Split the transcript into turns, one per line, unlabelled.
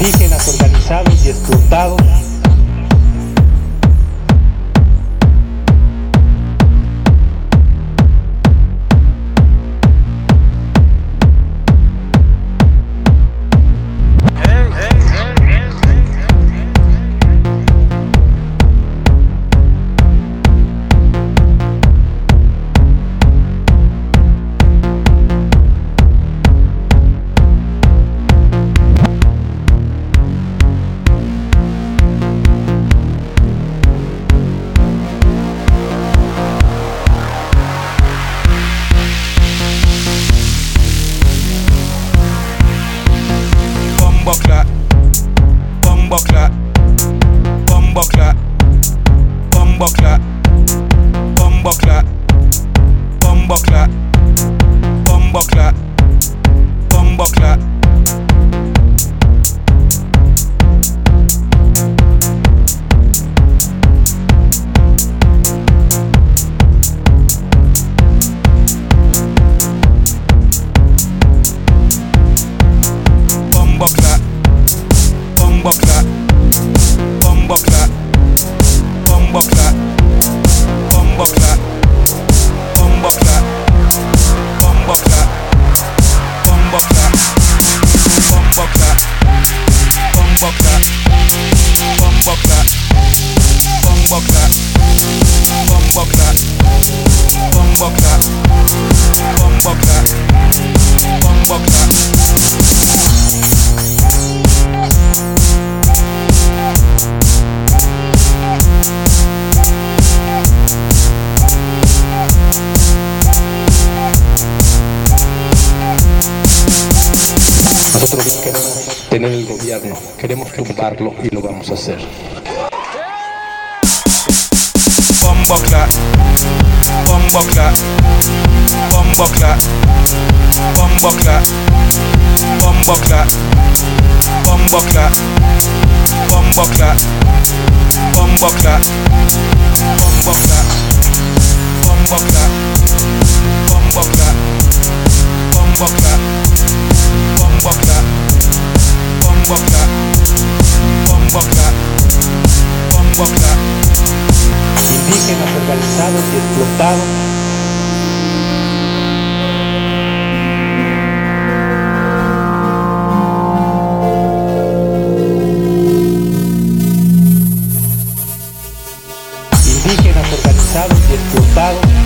indígenas organizados y explotados Bomba clat. Bomba clat. Bomba clap.
Tener el gobierno, queremos tumbarlo y lo vamos a hacer.
Indígenas organizados y explotados.
Indígenas organizados y explotados.